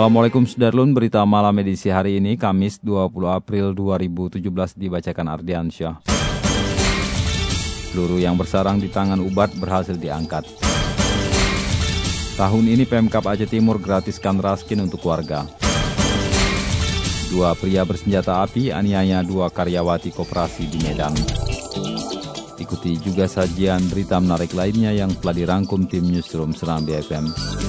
Assalamualaikum Sudarlun, berita malam edisi hari ini, Kamis 20 April 2017 dibacakan Ardiansyah. Peluru yang bersarang di tangan Ubat berhasil diangkat. Tahun ini Pemkap Aceh Timur gratiskan raskin untuk warga. Dua pria bersenjata api aniaya dua karyawati koperasi di Medan. Ikuti juga sajian berita menarik lainnya yang telah dirangkum tim Newsroom Seram BFM.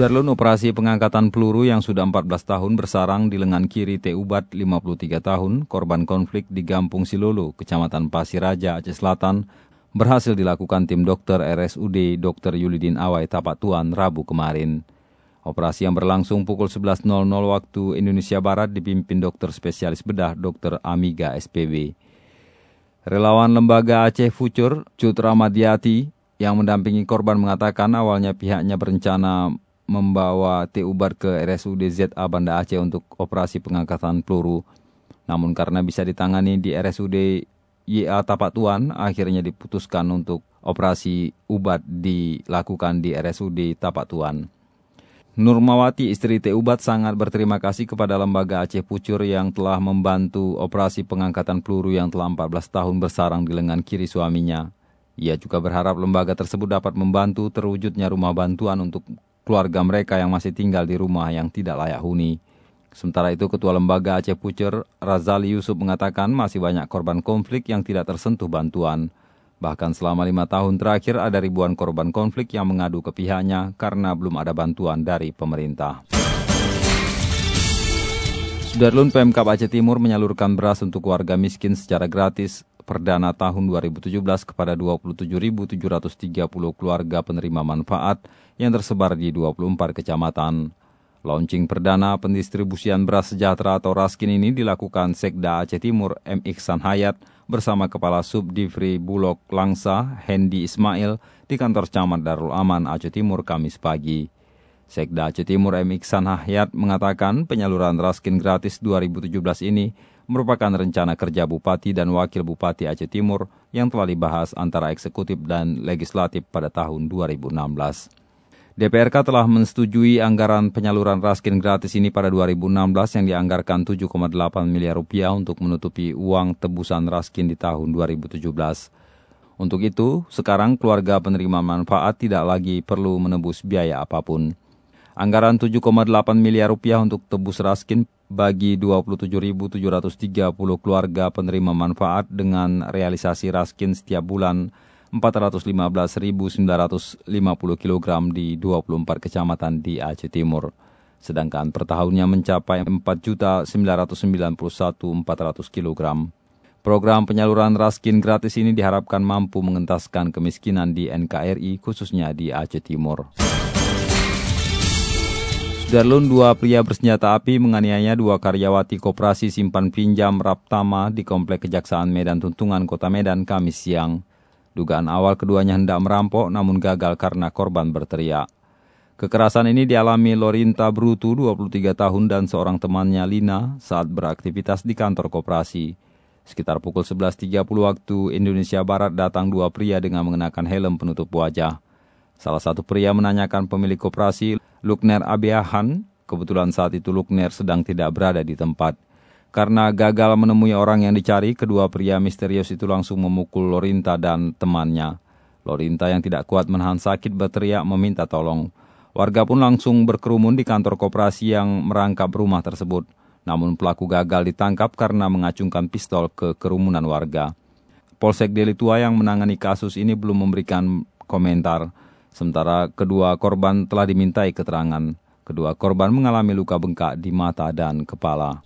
Sudarlun operasi pengangkatan peluru yang sudah 14 tahun bersarang di lengan kiri T. Ubat 53 tahun, korban konflik di Gampung Silolo, Kecamatan Pasiraja, Aceh Selatan, berhasil dilakukan tim dokter RSUD Dr. Yulidin Awai Tapatuan Rabu kemarin. Operasi yang berlangsung pukul 11.00 waktu Indonesia Barat dipimpin dokter spesialis bedah Dr. Amiga SPB. Relawan lembaga Aceh Future, Cut Ramadiati, yang mendampingi korban mengatakan awalnya pihaknya berencana membawa T. Ubar ke RSUD ZA Banda Aceh untuk operasi pengangkatan peluru. Namun karena bisa ditangani di RSUD YA Tapatuan, akhirnya diputuskan untuk operasi Ubat dilakukan di RSUD Tapatuan. Nurmawati istri T. Ubat sangat berterima kasih kepada lembaga Aceh Pucur yang telah membantu operasi pengangkatan peluru yang telah 14 tahun bersarang di lengan kiri suaminya. Ia juga berharap lembaga tersebut dapat membantu terwujudnya rumah bantuan untuk keluarga mereka yang masih tinggal di rumah yang tidak layak huni. Sementara itu, Ketua Lembaga Aceh Pucer, Razali Yusuf mengatakan masih banyak korban konflik yang tidak tersentuh bantuan. Bahkan selama lima tahun terakhir ada ribuan korban konflik yang mengadu ke pihaknya karena belum ada bantuan dari pemerintah. Sudarlun Pemkap Aceh Timur menyalurkan beras untuk warga miskin secara gratis perdana tahun 2017 kepada 27.730 keluarga penerima manfaat yang tersebar di 24 kecamatan. Launching perdana pendistribusian beras sejahtera atau Raskin ini dilakukan Sekda Aceh Timur M. Iksan Hayat bersama Kepala Subdivri Bulog Langsa Hendi Ismail di kantor Camat Darul Aman Aceh Timur Kamis pagi. Sekda Aceh Timur M. Iksan Hayat mengatakan penyaluran Raskin gratis 2017 ini merupakan rencana kerja Bupati dan Wakil Bupati Aceh Timur yang telah dibahas antara eksekutif dan legislatif pada tahun 2016. DPRK telah menyetujui anggaran penyaluran raskin gratis ini pada 2016 yang dianggarkan 7,8 miliar rupiah untuk menutupi uang tebusan raskin di tahun 2017. Untuk itu, sekarang keluarga penerima manfaat tidak lagi perlu menebus biaya apa pun. Anggaran 7,8 miliar rupiah untuk tebus raskin bagi 27.730 keluarga penerima manfaat dengan realisasi raskin setiap bulan 415.950 kg di 24 kecamatan di Aceh Timur. Sedangkan per tahunnya mencapai 4.991.400 kg. Program penyaluran raskin gratis ini diharapkan mampu mengentaskan kemiskinan di NKRI khususnya di Aceh Timur. Sudarlun dua pria bersenjata api menganiaya dua karyawati koperasi simpan pinjam Raptama di Komplek Kejaksaan Medan Tuntungan Kota Medan Kamis siang. Dugaan awal keduanya hendak merampok namun gagal karena korban berteriak. Kekerasan ini dialami Lorinta Brutu, 23 tahun, dan seorang temannya Lina saat beraktivitas di kantor koperasi. Sekitar pukul 11.30 waktu Indonesia Barat datang dua pria dengan mengenakan helm penutup wajah. Salah satu pria menanyakan pemilik koperasi, Lukner Abiahan, kebetulan saat itu Lukner sedang tidak berada di tempat. Karena gagal menemui orang yang dicari, kedua pria misterius itu langsung memukul Lorinta dan temannya. Lorinta yang tidak kuat menahan sakit berteriak meminta tolong. Warga pun langsung berkerumun di kantor koperasi yang merangkap rumah tersebut. Namun pelaku gagal ditangkap karena mengacungkan pistol ke kerumunan warga. Polsek Delitua yang menangani kasus ini belum memberikan komentar, sementara kedua korban telah dimintai keterangan. Kedua korban mengalami luka bengkak di mata dan kepala.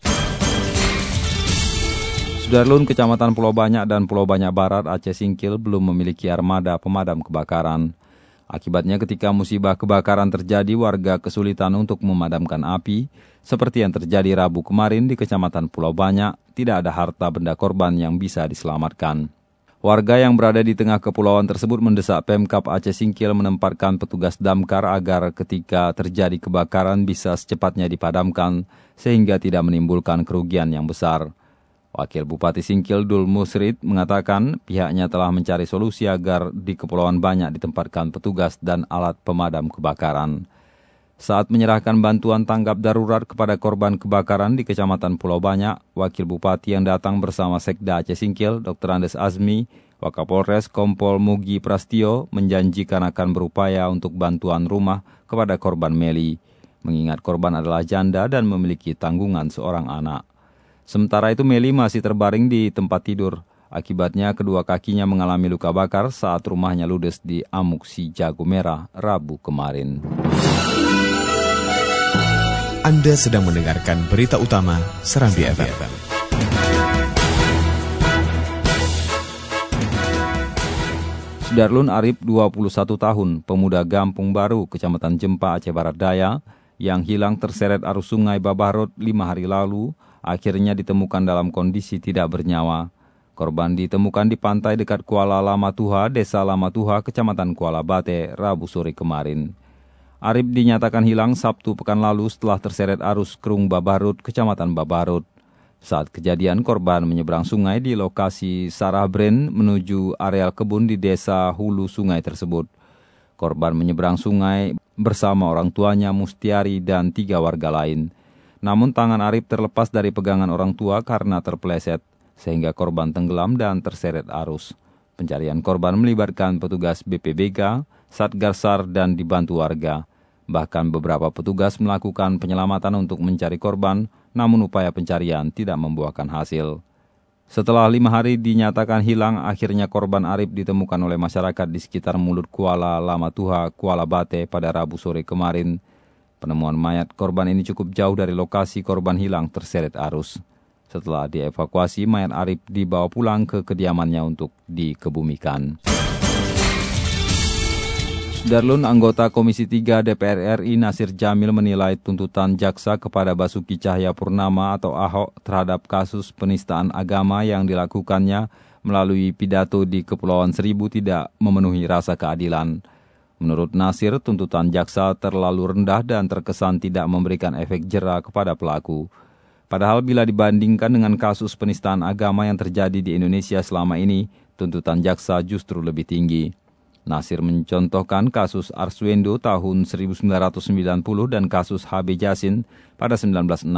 Sudarlun, Kecamatan Pulau Banyak dan Pulau Banyak Barat, Aceh Singkil belum memiliki armada pemadam kebakaran. Akibatnya ketika musibah kebakaran terjadi, warga kesulitan untuk memadamkan api, seperti yang terjadi Rabu kemarin di Kecamatan Pulau Banyak, tidak ada harta benda korban yang bisa diselamatkan. Warga yang berada di tengah kepulauan tersebut mendesak Pemkap Aceh Singkil menempatkan petugas damkar agar ketika terjadi kebakaran bisa secepatnya dipadamkan sehingga tidak menimbulkan kerugian yang besar. Wakil Bupati Singkil Dul Musrid mengatakan pihaknya telah mencari solusi agar di kepulauan banyak ditempatkan petugas dan alat pemadam kebakaran. Saat menyerahkan bantuan tanggap darurat kepada korban kebakaran di Kecamatan Pulau Banyak, Wakil Bupati yang datang bersama Sekda Aceh Singkil, Dr. Andes Azmi, Wakapolres Kompol Mugi Prastio menjanjikan akan berupaya untuk bantuan rumah kepada korban Meli, mengingat korban adalah janda dan memiliki tanggungan seorang anak. Sementara itu Meli masih terbaring di tempat tidur. Akibatnya kedua kakinya mengalami luka bakar saat rumahnya ludes di Amuk Si Jago Merah Rabu kemarin. Anda sedang mendengarkan berita utama Serambi FM. Sudarlun Arif, 21 tahun, pemuda Gampung Baru, Kecamatan Jempa, Aceh Barat Daya, yang hilang terseret arus sungai Babarot lima hari lalu, akhirnya ditemukan dalam kondisi tidak bernyawa. Korban ditemukan di pantai dekat Kuala Lamatuha, Desa Lamatuha, Kecamatan Kuala Bate, Rabu sore kemarin. Arif dinyatakan hilang Sabtu pekan lalu setelah terseret arus Kerung Babarut, Kecamatan Babarut. Saat kejadian, korban menyeberang sungai di lokasi Sarabren menuju areal kebun di desa hulu sungai tersebut. Korban menyeberang sungai bersama orang tuanya Mustiari dan tiga warga lain. Namun tangan Arif terlepas dari pegangan orang tua karena terpeleset, sehingga korban tenggelam dan terseret arus. Pencarian korban melibatkan petugas BPBK, Satgarsar, dan dibantu warga. Bahkan beberapa petugas melakukan penyelamatan untuk mencari korban, namun upaya pencarian tidak membuahkan hasil. Setelah lima hari dinyatakan hilang, akhirnya korban Arif ditemukan oleh masyarakat di sekitar mulut Kuala Lama Tuha, Kuala Bate pada Rabu sore kemarin. Penemuan mayat korban ini cukup jauh dari lokasi korban hilang terseret arus. Setelah dievakuasi, mayat Arif dibawa pulang ke kediamannya untuk dikebumikan. Darlun anggota Komisi 3 DPR RI Nasir Jamil menilai tuntutan jaksa kepada Basuki Cahaya Purnama atau Ahok terhadap kasus penistaan agama yang dilakukannya melalui pidato di Kepulauan Seribu tidak memenuhi rasa keadilan. Menurut Nasir, tuntutan jaksa terlalu rendah dan terkesan tidak memberikan efek jera kepada pelaku. Padahal bila dibandingkan dengan kasus penistaan agama yang terjadi di Indonesia selama ini, tuntutan jaksa justru lebih tinggi. Nasir mencontohkan kasus Arswendo tahun 1990 dan kasus HB Jasin pada 1968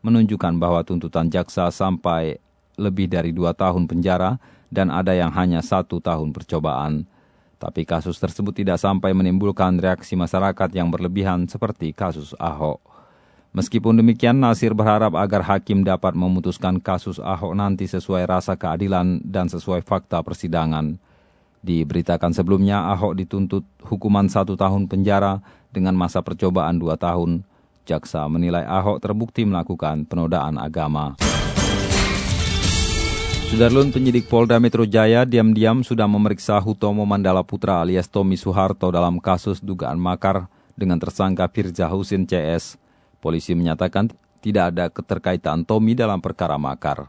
menunjukkan bahwa tuntutan jaksa sampai lebih dari dua tahun penjara dan ada yang hanya satu tahun percobaan. Tapi kasus tersebut tidak sampai menimbulkan reaksi masyarakat yang berlebihan seperti kasus Ahok. Meskipun demikian, Nasir berharap agar hakim dapat memutuskan kasus Ahok nanti sesuai rasa keadilan dan sesuai fakta persidangan. Diberitakan sebelumnya, Ahok dituntut hukuman satu tahun penjara dengan masa percobaan dua tahun. Jaksa menilai Ahok terbukti melakukan penodaan agama. Sudarlun penyidik Polda Metro Jaya diam-diam sudah memeriksa Hutomo Mandala Putra alias Tommy Soeharto dalam kasus dugaan makar dengan tersangka Firza Husin CS. Polisi menyatakan tidak ada keterkaitan Tommy dalam perkara makar.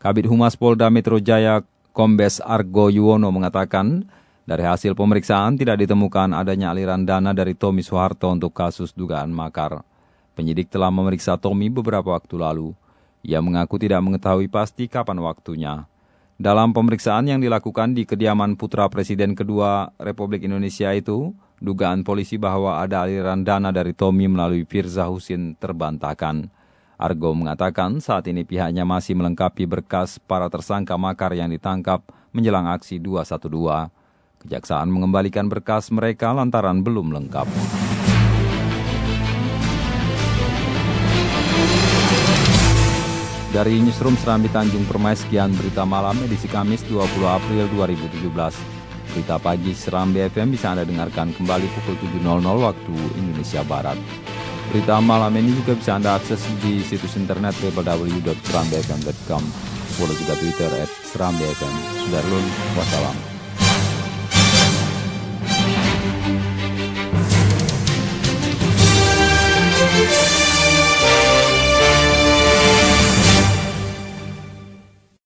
Kabit Humas Polda Metro Jaya Kombes Argo Yuwono mengatakan, dari hasil pemeriksaan tidak ditemukan adanya aliran dana dari Tommy Soeharto untuk kasus dugaan makar. Penyidik telah memeriksa Tommy beberapa waktu lalu. Ia mengaku tidak mengetahui pasti kapan waktunya. Dalam pemeriksaan yang dilakukan di kediaman putra Presiden kedua Republik Indonesia itu, dugaan polisi bahwa ada aliran dana dari Tommy melalui Firza Husin terbantahkan. Argo mengatakan saat ini pihaknya masih melengkapi berkas para tersangka makar yang ditangkap menjelang aksi 212. Kejaksaan mengembalikan berkas mereka lantaran belum lengkap. Dari Newsroom Serambi Tanjung Permai, sekian berita malam edisi Kamis 20 April 2017. Berita pagi Serambi FM bisa Anda dengarkan kembali pukul 7.00 waktu Indonesia Barat. Berita malam ini juga bisa Anda akses di situs internet www.serambifm.com. Follow juga Twitter at Serambi FM. Sudah wassalam.